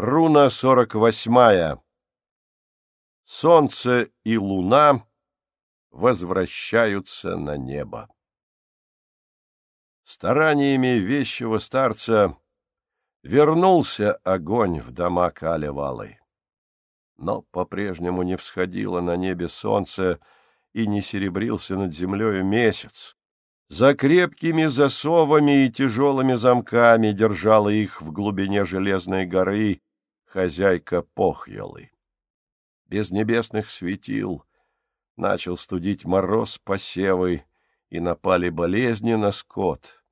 Руна сорок восьмая. Солнце и луна возвращаются на небо. Стараниями вещего старца вернулся огонь в дома Калевалой. Но по-прежнему не всходило на небе солнце и не серебрился над землею месяц. За крепкими засовами и тяжелыми замками держала их в глубине железной горы хозяйка Похьелы. Без небесных светил начал студить мороз посевы, и напали болезни на скот.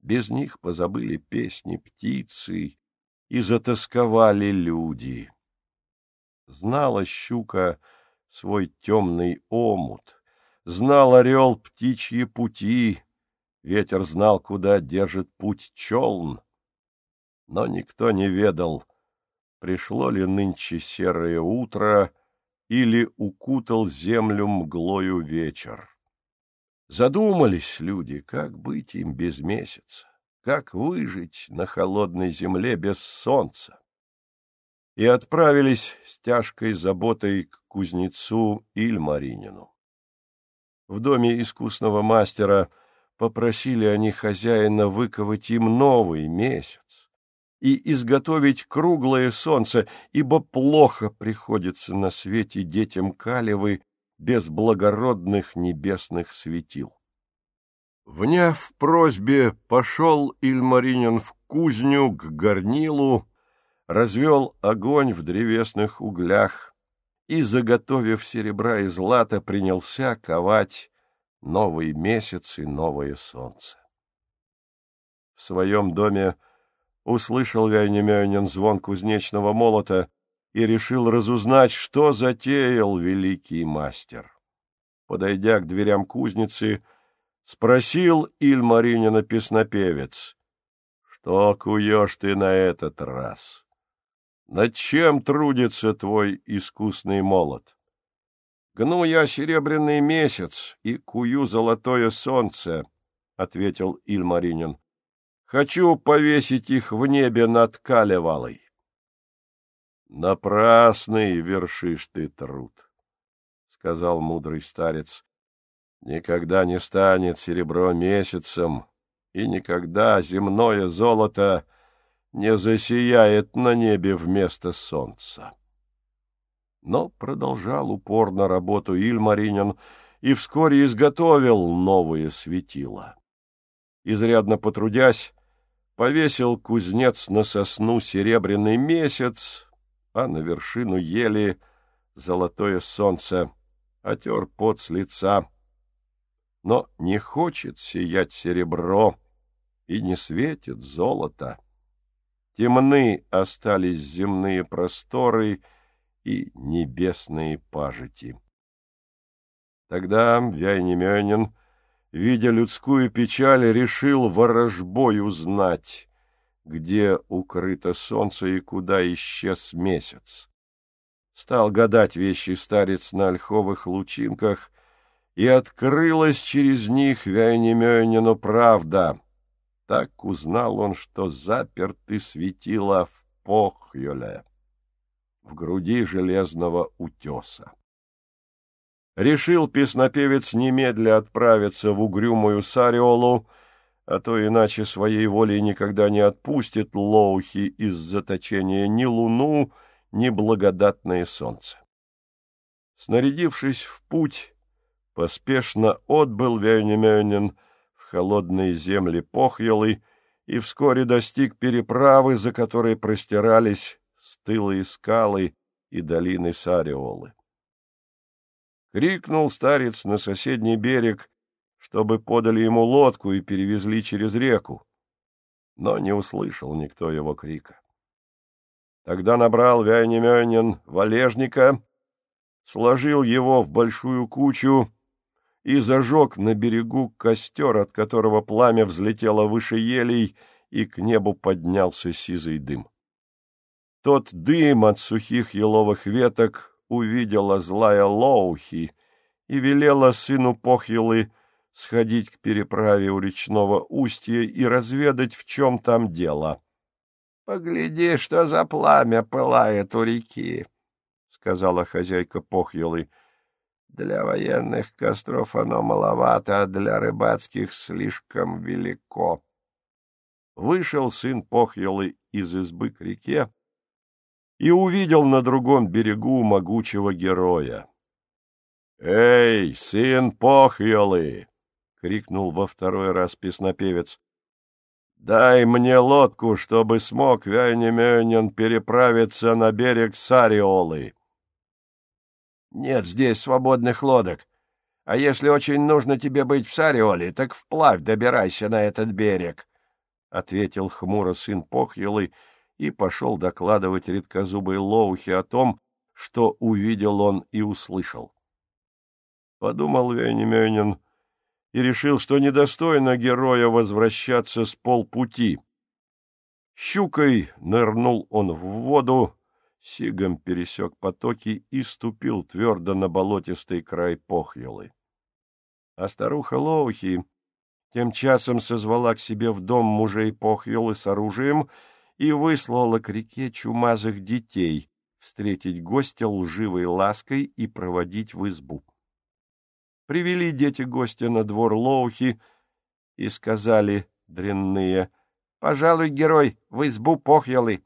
Без них позабыли песни птицы, и затасковали люди. Знала щука свой темный омут — Знал орел птичьи пути, ветер знал, куда держит путь челн. Но никто не ведал, пришло ли нынче серое утро или укутал землю мглою вечер. Задумались люди, как быть им без месяца, как выжить на холодной земле без солнца. И отправились с тяжкой заботой к кузнецу Ильмаринину. В доме искусного мастера попросили они хозяина выковать им новый месяц и изготовить круглое солнце, ибо плохо приходится на свете детям Калевы без благородных небесных светил. Вняв просьбе, пошел Ильмаринин в кузню к горнилу, развел огонь в древесных углях, и, заготовив серебра и злата, принялся ковать новый месяц и новое солнце. В своем доме услышал Вяйнемёнин звон кузнечного молота и решил разузнать, что затеял великий мастер. Подойдя к дверям кузницы, спросил Ильмаринина песнопевец, «Что куешь ты на этот раз?» Над чем трудится твой искусный молот? Гну я серебряный месяц и кую золотое солнце, — ответил Ильмаринин. Хочу повесить их в небе над Калевалой. Напрасный вершишь ты труд, — сказал мудрый старец. Никогда не станет серебро месяцем, и никогда земное золото не засияет на небе вместо солнца. Но продолжал упорно работу Ильмаринин и вскоре изготовил новые светила. Изрядно потрудясь, повесил кузнец на сосну серебряный месяц, а на вершину ели золотое солнце, отер пот с лица. Но не хочет сиять серебро и не светит золото. Темны остались земные просторы и небесные пажити. Тогда Вяйнемёнин, видя людскую печаль, решил ворожбой узнать, где укрыто солнце и куда исчез месяц. Стал гадать вещи старец на ольховых лучинках, и открылась через них Вяйнемёнину правда — так узнал он, что заперты светила в Похьоле, в груди железного утеса. Решил песнопевец немедля отправиться в угрюмую Сариолу, а то иначе своей волей никогда не отпустит Лоухи из заточения ни луну, ни благодатное солнце. Снарядившись в путь, поспешно отбыл Вейнемёнин холодные земли Похьелы и вскоре достиг переправы, за которой простирались стылые скалы и долины Сариолы. Крикнул старец на соседний берег, чтобы подали ему лодку и перевезли через реку, но не услышал никто его крика. Тогда набрал Вяйнемёнин валежника, сложил его в большую кучу и зажег на берегу костер, от которого пламя взлетело выше елей, и к небу поднялся сизый дым. Тот дым от сухих еловых веток увидела злая Лоухи и велела сыну Похилы сходить к переправе у речного устья и разведать, в чем там дело. — Погляди, что за пламя пылает у реки, — сказала хозяйка Похьелы. — Для военных костров оно маловато, а для рыбацких слишком велико. Вышел сын Похьелы из избы к реке и увидел на другом берегу могучего героя. — Эй, сын Похьелы! — крикнул во второй раз песнопевец. Дай мне лодку, чтобы смог Вяйнеменен переправиться на берег Сариолы. Нет здесь свободных лодок. А если очень нужно тебе быть в Сариоле, так вплавь добирайся на этот берег, — ответил хмуро сын Похьелы и пошел докладывать редкозубой Лоухе о том, что увидел он и услышал. Подумал Вяйнеменен, — и решил, что недостойно героя возвращаться с полпути. Щукой нырнул он в воду, сигом пересек потоки и ступил твердо на болотистый край похьелы. А старуха Лоухи тем часом созвала к себе в дом мужей похьелы с оружием и выслала к реке чумазых детей встретить гостя лживой лаской и проводить в избу. Привели дети гостя на двор Лоухи и сказали дрянные, «Пожалуй, герой, в избу похьелы».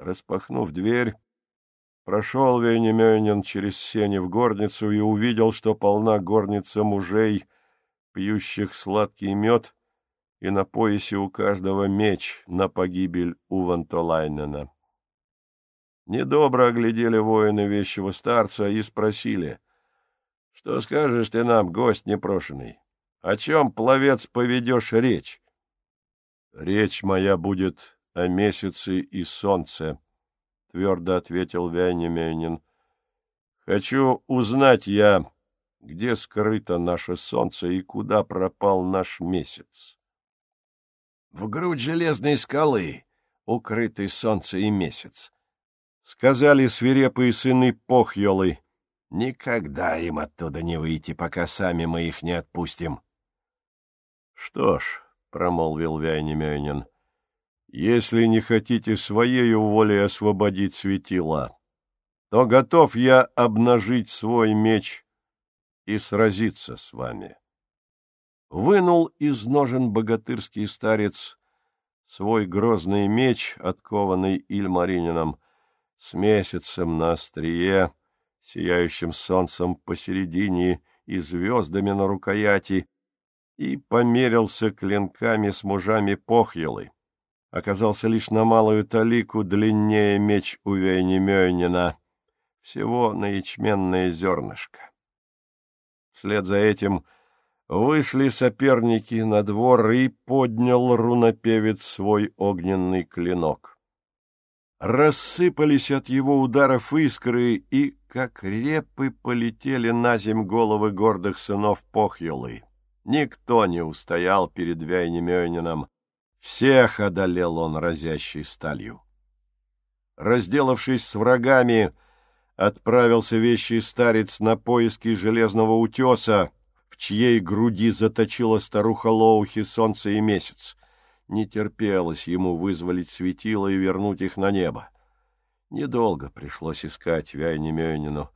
Распахнув дверь, прошел Вейнемёнин через сени в горницу и увидел, что полна горница мужей, пьющих сладкий мед, и на поясе у каждого меч на погибель у Вантолайнена. Недобро оглядели воины вещего старца и спросили — что скажешь ты нам, гость непрошенный? О чем, пловец, поведешь речь? — Речь моя будет о месяце и солнце, — твердо ответил Вянемянин. — Хочу узнать я, где скрыто наше солнце и куда пропал наш месяц. — В грудь железной скалы, укрытый солнце и месяц, — сказали свирепые сыны Похьелы, Никогда им оттуда не выйти, пока сами мы их не отпустим. — Что ж, — промолвил Вяйнемёнин, — если не хотите своей волей освободить светила, то готов я обнажить свой меч и сразиться с вами. Вынул из ножен богатырский старец свой грозный меч, откованный Ильмаринином, с месяцем на острие, сияющим солнцем посередине и звездами на рукояти, и померился клинками с мужами похьелы. Оказался лишь на малую талику длиннее меч у Вейнемёйнина, всего на ячменное зернышко. Вслед за этим вышли соперники на двор, и поднял рунопевец свой огненный клинок. Рассыпались от его ударов искры, и как репы полетели на земь головы гордых сынов Похьелы. Никто не устоял перед Вяйнемёнином. Всех одолел он разящей сталью. Разделавшись с врагами, отправился вещий старец на поиски железного утеса, чьей груди заточила старуха Лоухи солнце и месяц. Не терпелось ему вызволить светило и вернуть их на небо. Недолго пришлось искать Вяйнемёнину.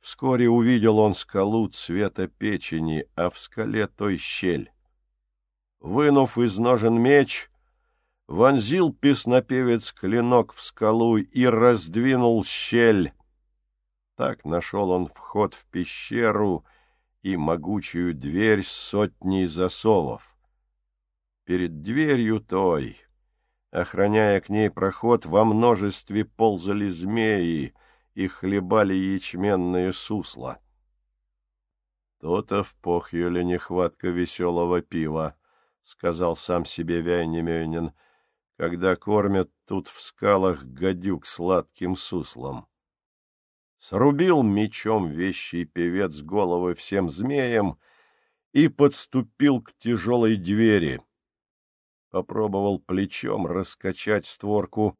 Вскоре увидел он скалу цвета печени, а в скале той щель. Вынув из ножен меч, вонзил песнопевец клинок в скалу и раздвинул щель. Так нашел он вход в пещеру и могучую дверь с сотней засовов. Перед дверью той Охраняя к ней проход, во множестве ползали змеи и хлебали ячменные сусла. «То-то в Похьюле нехватка веселого пива», — сказал сам себе Вяйнемёнин, «когда кормят тут в скалах гадюк сладким суслом». Срубил мечом вещий певец головы всем змеям и подступил к тяжелой двери — Попробовал плечом раскачать створку,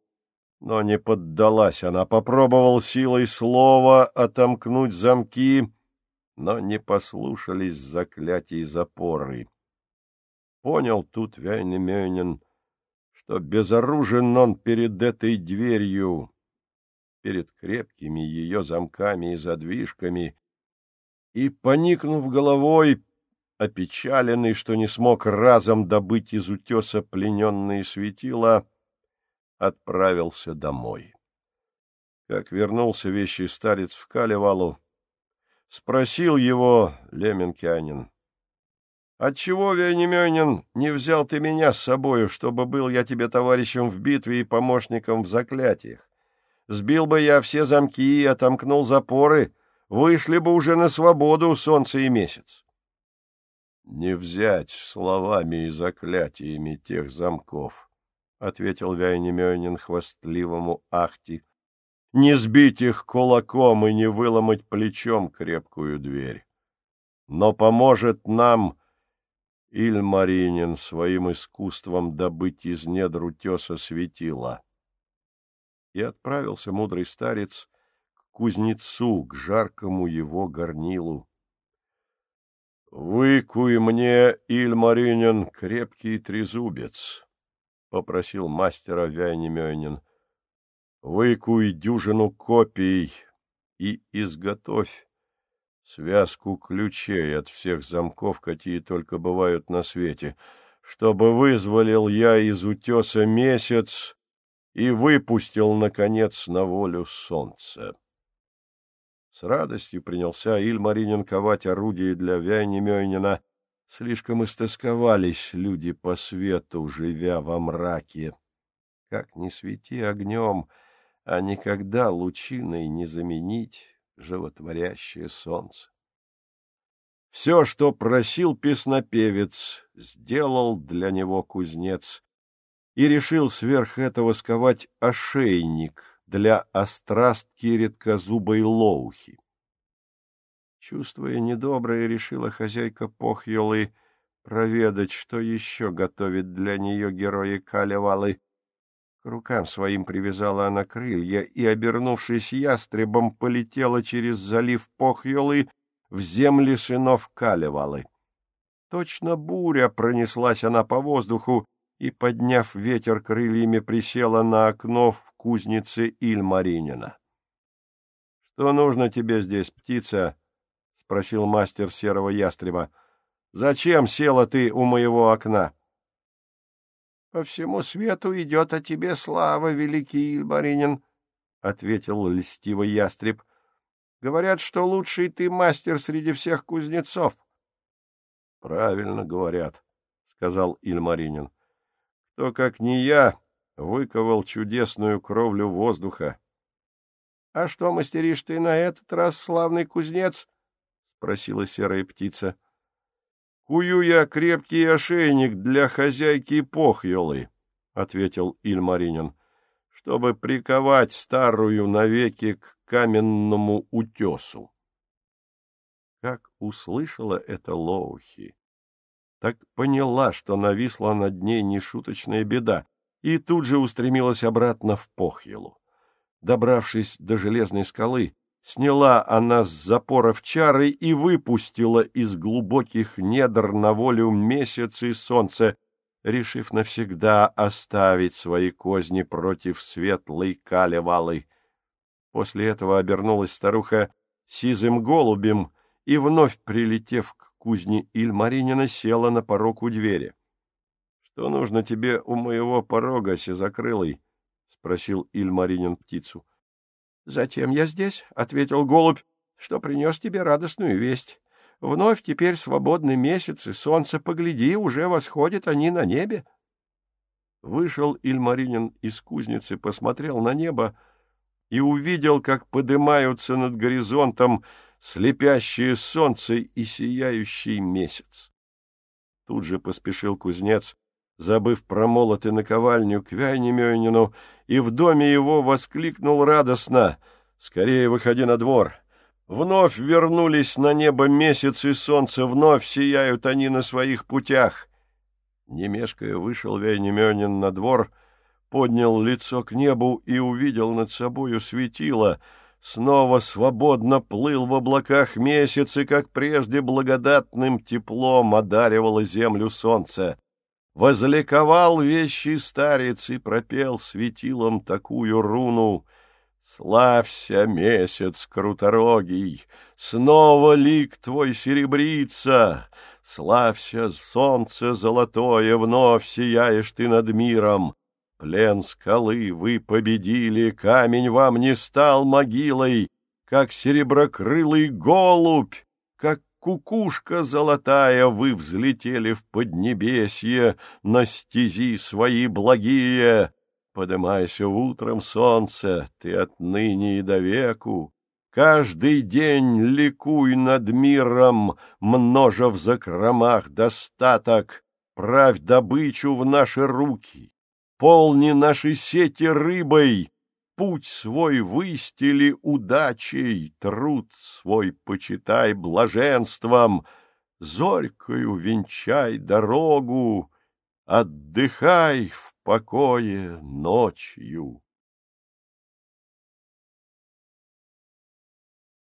но не поддалась она. Попробовал силой слова отомкнуть замки, но не послушались заклятий запоры. Понял тут Вяйнемёнин, что безоружен он перед этой дверью, перед крепкими ее замками и задвижками, и, поникнув головой, опечаленный, что не смог разом добыть из утеса плененные светила, отправился домой. Как вернулся вещий старец в Калевалу, спросил его Леменкянин. — Отчего, Вейнеменин, не взял ты меня с собою, чтобы был я тебе товарищем в битве и помощником в заклятиях? Сбил бы я все замки и отомкнул запоры, вышли бы уже на свободу солнце и месяц. — Не взять словами и заклятиями тех замков, — ответил Вейнеменин хвастливому Ахти, — не сбить их кулаком и не выломать плечом крепкую дверь. Но поможет нам Ильмаринин своим искусством добыть из недр утеса светила. И отправился мудрый старец к кузнецу, к жаркому его горнилу. — Выкуй мне, Ильмаринин, крепкий трезубец, — попросил мастера Вяйнемёнин. — Выкуй дюжину копий и изготовь связку ключей от всех замков, какие только бывают на свете, чтобы вызволил я из утеса месяц и выпустил, наконец, на волю солнце. С радостью принялся Ильмаринин ковать орудие для Вяйнемёнина. Слишком истосковались люди по свету, живя во мраке. Как ни свети огнем, а никогда лучиной не заменить животворящее солнце. Все, что просил песнопевец, сделал для него кузнец и решил сверх этого сковать ошейник для острастки редкозубой лоухи. Чувствуя недоброе, решила хозяйка Похьелы проведать, что еще готовит для нее герои Калевалы, к рукам своим привязала она крылья и, обернувшись ястребом, полетела через залив Похьелы в земли сынов Калевалы. Точно буря пронеслась она по воздуху и, подняв ветер крыльями, присела на окно в кузнице Ильмаринина. — Что нужно тебе здесь, птица? — спросил мастер серого ястреба. — Зачем села ты у моего окна? — по всему свету идет о тебе слава, великий Ильбаринин, — ответил льстивый ястреб. — Говорят, что лучший ты мастер среди всех кузнецов. — Правильно говорят, — сказал Ильмаринин. — Кто, как не я, выковал чудесную кровлю воздуха. — А что мастеришь ты на этот раз, славный кузнец? — спросила серая птица. — Кую я крепкий ошейник для хозяйки Похьелы, — ответил Ильмаринин, — чтобы приковать старую навеки к каменному утесу. Как услышала это Лоухи, так поняла, что нависла над ней нешуточная беда, и тут же устремилась обратно в Похьелу. Добравшись до железной скалы, Сняла она с запоров чары и выпустила из глубоких недр на волю месяц и солнце, решив навсегда оставить свои козни против светлой калевалы. После этого обернулась старуха сизым голубем и, вновь прилетев к кузне Ильмаринина, села на порог у двери. — Что нужно тебе у моего порога, сизокрылый? — спросил Ильмаринин птицу. — Затем я здесь, — ответил голубь, — что принес тебе радостную весть. Вновь теперь свободный месяц и солнце, погляди, уже восходят они на небе. Вышел Ильмаринин из кузницы, посмотрел на небо и увидел, как подымаются над горизонтом слепящее солнце и сияющий месяц. Тут же поспешил кузнец забыв про молот и наковальню, к Вяйнемёнину, и в доме его воскликнул радостно «Скорее выходи на двор!» Вновь вернулись на небо месяц и солнце, вновь сияют они на своих путях. Немешкая вышел Вяйнемёнин на двор, поднял лицо к небу и увидел над собою светило. Снова свободно плыл в облаках месяц, и, как прежде, благодатным теплом одаривало землю солнце. Возликовал вещий старец и пропел светилом такую руну. Славься, месяц круторогий, снова лик твой серебрится, Славься, солнце золотое, вновь сияешь ты над миром. Плен скалы вы победили, камень вам не стал могилой, Как сереброкрылый голубь, как кукушка золотая, Вы взлетели в поднебесье на стези свои благие. Подымайся утром, солнце, ты отныне и до веку, Каждый день ликуй над миром, множа в закромах достаток, Правь добычу в наши руки, полни наши сети рыбой, Путь свой выстели удачей, труд свой почитай блаженством, Зорькою венчай дорогу, отдыхай в покое ночью.